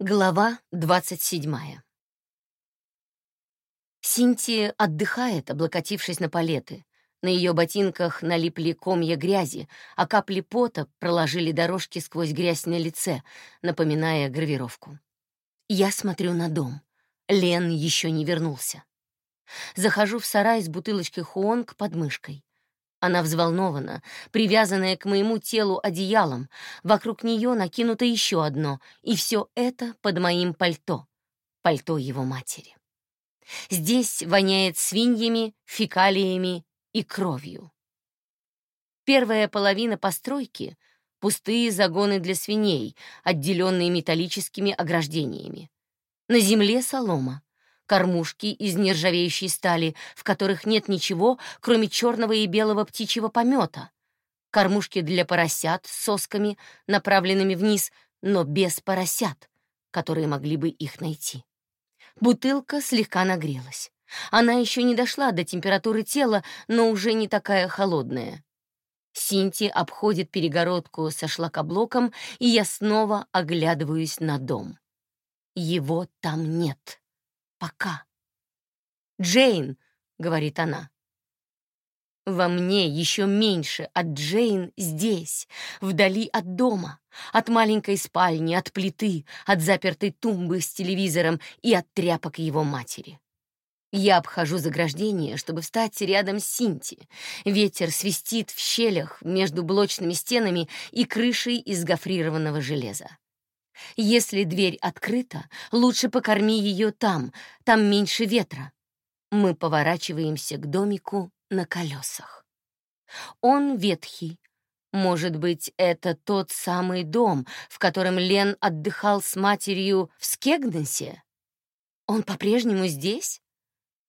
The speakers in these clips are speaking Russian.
Глава 27 Синтия отдыхает, облокотившись на палеты. На ее ботинках налипли комья грязи, а капли пота проложили дорожки сквозь грязь на лице, напоминая гравировку. Я смотрю на дом. Лен еще не вернулся. Захожу в сарай с бутылочкой хуонг под мышкой. Она взволнована, привязанная к моему телу одеялом. Вокруг нее накинуто еще одно, и все это под моим пальто. Пальто его матери. Здесь воняет свиньями, фекалиями и кровью. Первая половина постройки — пустые загоны для свиней, отделенные металлическими ограждениями. На земле солома кормушки из нержавеющей стали, в которых нет ничего, кроме черного и белого птичьего помета, кормушки для поросят с сосками, направленными вниз, но без поросят, которые могли бы их найти. Бутылка слегка нагрелась. Она еще не дошла до температуры тела, но уже не такая холодная. Синти обходит перегородку со шлакоблоком, и я снова оглядываюсь на дом. Его там нет. Пока. «Джейн», — говорит она. Во мне еще меньше от Джейн здесь, вдали от дома, от маленькой спальни, от плиты, от запертой тумбы с телевизором и от тряпок его матери. Я обхожу заграждение, чтобы встать рядом с Синти. Ветер свистит в щелях между блочными стенами и крышей из гофрированного железа. Если дверь открыта, лучше покорми ее там, там меньше ветра. Мы поворачиваемся к домику на колесах. Он ветхий. Может быть, это тот самый дом, в котором Лен отдыхал с матерью в Скегнесе? Он по-прежнему здесь?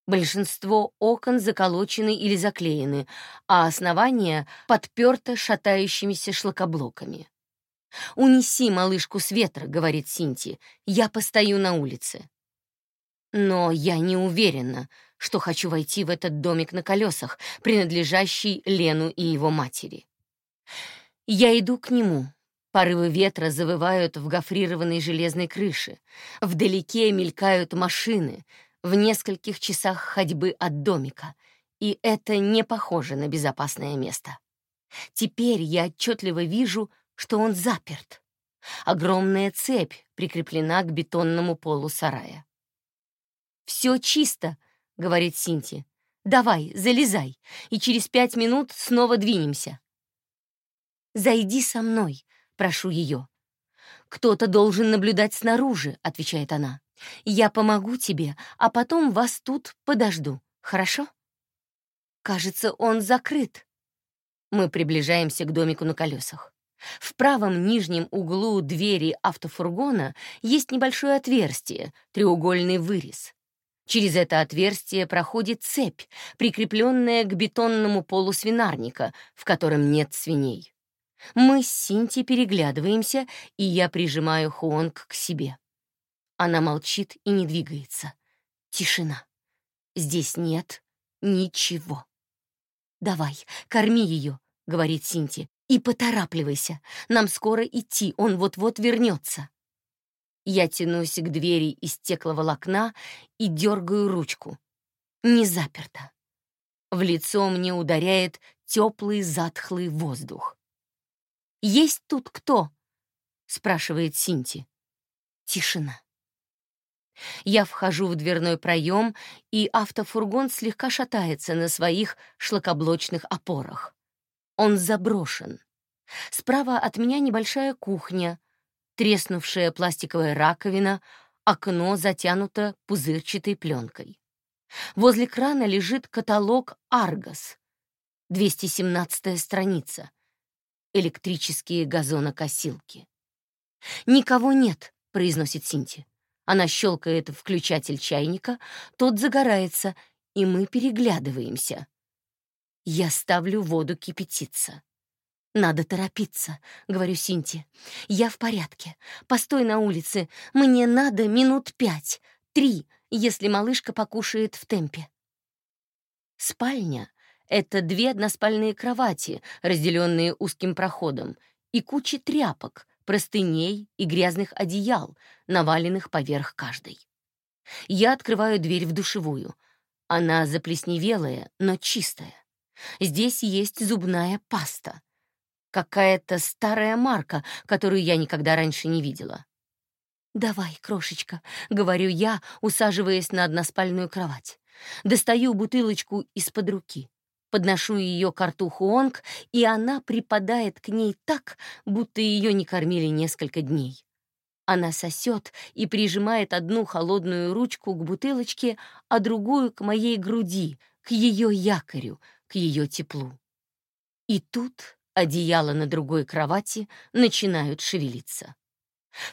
Большинство окон заколочены или заклеены, а основание подперто шатающимися шлакоблоками. «Унеси малышку с ветра», — говорит Синти. «Я постою на улице». Но я не уверена, что хочу войти в этот домик на колесах, принадлежащий Лену и его матери. Я иду к нему. Порывы ветра завывают в гофрированной железной крыше. Вдалеке мелькают машины, в нескольких часах ходьбы от домика, и это не похоже на безопасное место. Теперь я отчетливо вижу что он заперт. Огромная цепь прикреплена к бетонному полу сарая. «Все чисто», — говорит Синти. «Давай, залезай, и через пять минут снова двинемся». «Зайди со мной», — прошу ее. «Кто-то должен наблюдать снаружи», — отвечает она. «Я помогу тебе, а потом вас тут подожду, хорошо?» «Кажется, он закрыт». Мы приближаемся к домику на колесах. В правом нижнем углу двери автофургона есть небольшое отверстие, треугольный вырез. Через это отверстие проходит цепь, прикрепленная к бетонному полу свинарника, в котором нет свиней. Мы с Синти переглядываемся, и я прижимаю Хуонг к себе. Она молчит и не двигается. Тишина. Здесь нет ничего. «Давай, корми ее», — говорит Синти. И поторапливайся, нам скоро идти, он вот-вот вернется. Я тянусь к двери из стекловолокна и дергаю ручку. Не заперто. В лицо мне ударяет теплый затхлый воздух. «Есть тут кто?» — спрашивает Синти. Тишина. Я вхожу в дверной проем, и автофургон слегка шатается на своих шлакоблочных опорах. Он заброшен. Справа от меня небольшая кухня, треснувшая пластиковая раковина, окно затянуто пузырчатой пленкой. Возле крана лежит каталог «Аргос», 217-я страница, электрические газонокосилки. «Никого нет», — произносит Синти. Она щелкает включатель чайника, тот загорается, и мы переглядываемся. Я ставлю воду кипятиться. «Надо торопиться», — говорю Синти. «Я в порядке. Постой на улице. Мне надо минут пять, три, если малышка покушает в темпе». Спальня — это две односпальные кровати, разделенные узким проходом, и куча тряпок, простыней и грязных одеял, наваленных поверх каждой. Я открываю дверь в душевую. Она заплесневелая, но чистая. Здесь есть зубная паста. Какая-то старая марка, которую я никогда раньше не видела. «Давай, крошечка», — говорю я, усаживаясь на односпальную кровать. Достаю бутылочку из-под руки. Подношу ее к рту Хуонг, и она припадает к ней так, будто ее не кормили несколько дней. Она сосет и прижимает одну холодную ручку к бутылочке, а другую к моей груди, к ее якорю, к ее теплу. И тут одеяло на другой кровати начинают шевелиться.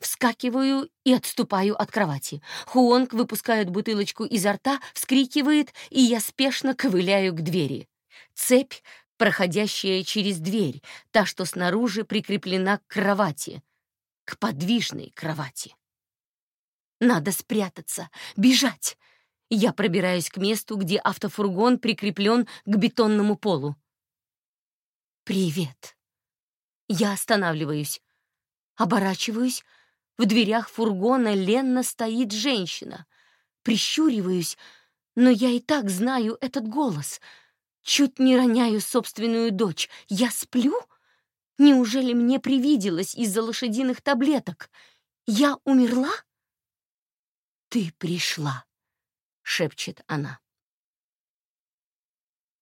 Вскакиваю и отступаю от кровати. Хуонг выпускает бутылочку изо рта, вскрикивает, и я спешно ковыляю к двери. Цепь, проходящая через дверь, та, что снаружи прикреплена к кровати, к подвижной кровати. Надо спрятаться, бежать. Я пробираюсь к месту, где автофургон прикреплен к бетонному полу. «Привет». Я останавливаюсь. Оборачиваюсь. В дверях фургона ленно стоит женщина. Прищуриваюсь, но я и так знаю этот голос — Чуть не роняю собственную дочь. Я сплю? Неужели мне привиделось из-за лошадиных таблеток? Я умерла? «Ты пришла», — шепчет она.